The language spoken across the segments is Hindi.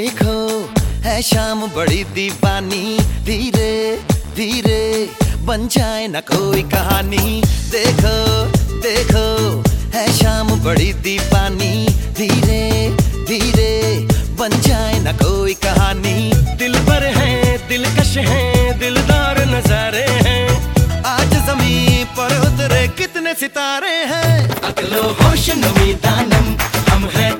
देखो है शाम बड़ी दीवानी। धीरे धीरे बन जाए न कोई कहानी। देखो देखो है शाम बड़ी दीवानी। धीरे धीरे बन जाए न कोई कहानी। दिल पर है दिलकश है दिलदार नजारे हैं। आज ज़मीन पर उतरे कितने सितारे हैं। अगलो होश नमी दानम हम है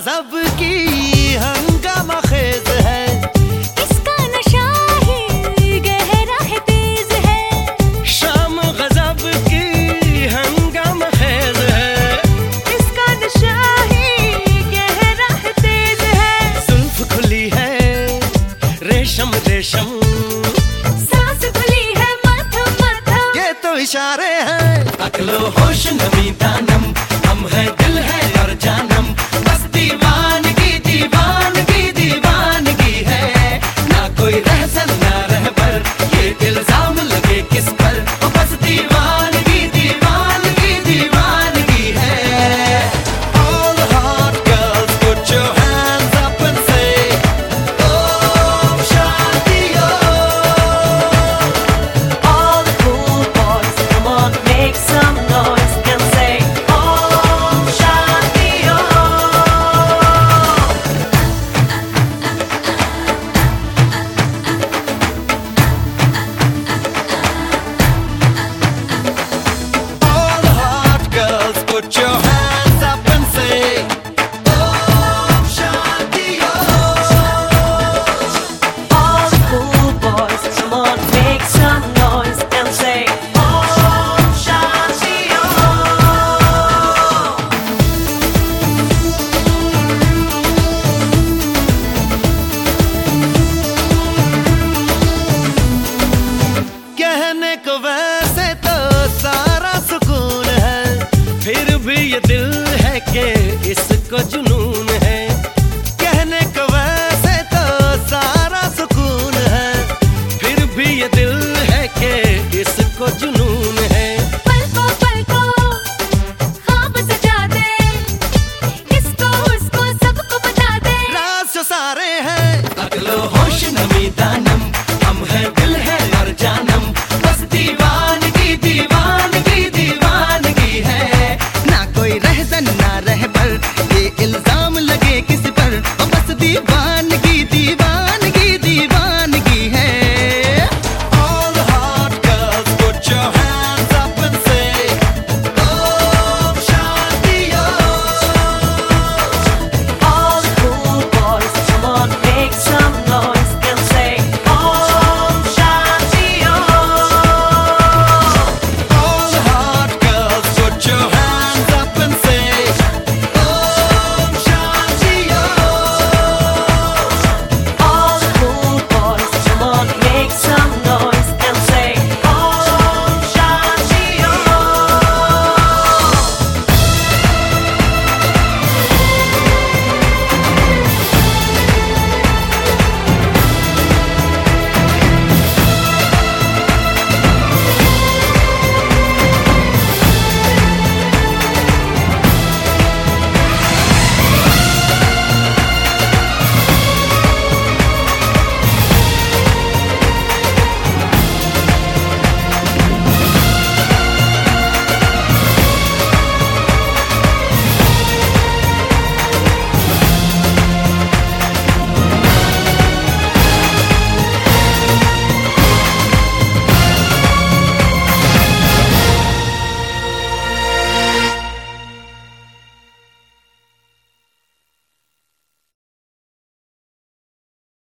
गजब की हंगामा खेज है। इसका नशा ही गहरा है तेज है। शाम गजब की हंगाम खेज है। इसका नशा ही गहरा है तेज है। जुल्फ खुली है रेशम रेशम। सांस खुली है मथम मथम ये तो इशारे हैं। अकलो होश नमी दानम हम है दिल है